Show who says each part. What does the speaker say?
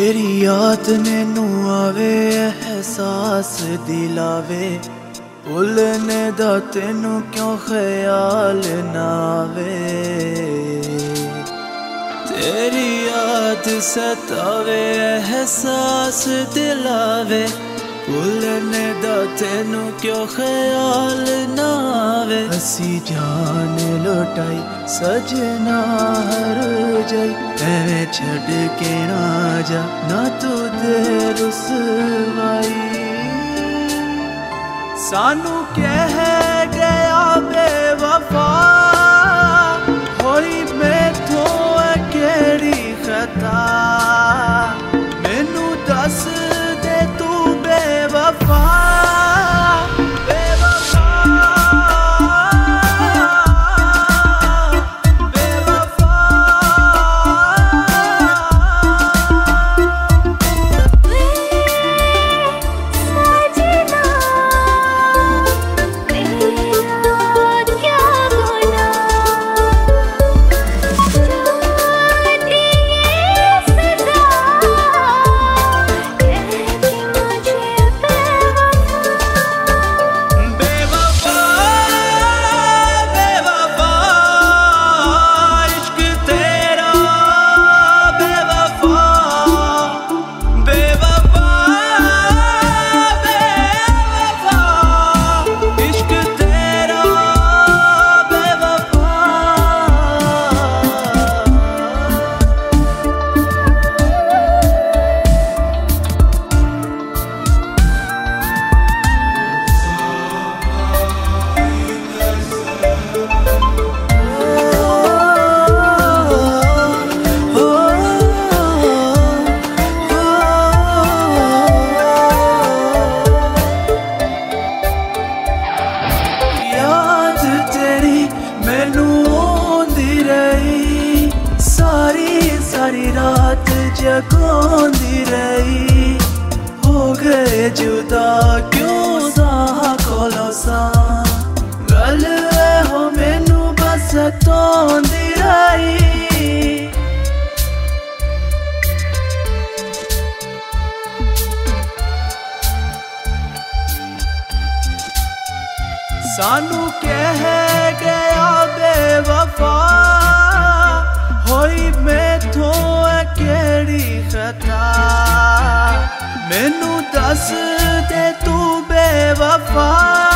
Speaker 1: ਤੇਰੀ ਯਾਦ ਮੈਨੂੰ ਆਵੇ, ਅਹਿਸਾਸ ਦਿਲਾਵੇ। ਭੁੱਲਨੇ ਦਾ ਤੈਨੂੰ ਕਿਉਂ ਖਿਆਲ ਨਾ ਆਵੇ? ਤੇਰੀ ਯਾਦ ਸਤਾਵੇ, ਅਹਿਸਾਸ ਦਿਲਾਵੇ। ਭੁੱਲਨੇ ਦਾ ਤੈਨੂੰ ਕਿਉਂ ਖਿਆਲ ਨਾ ਆਵੇ? ਅਸੀਂ ਜਾਨ ਲੁਟਾਈ, ਸਜਣਾ ਹਰ ਜਾਈ ਐਵੇਂ ਛੱਡ ਕੇ ਨਾ ਜਾ ਨਾ ਤੂੰ ਦੇ ਰੁਸਵਾਈ। ਸਾਨੂੰ ਕਹਿ ਗਿਆ ਬੇਵਫਾ ਰਾਤ ਜਗਾਉਂਦੀ ਰਹੀ। ਹੋ ਗਏ ਜੁਦਾ, ਕਿਉਂ ਸਾਹ ਕੋਲੋਂ ਸਾ ਗੱਲ ਹੋ ਮੈਨੂੰ ਬਸ ਤੋਂਦੀ ਰਹੀ। ਸਾਨੂੰ ਕਹਿ ਗਿਆ ਦੱਸ ਦੇ ਤੂੰ ਬੇਵਫਾ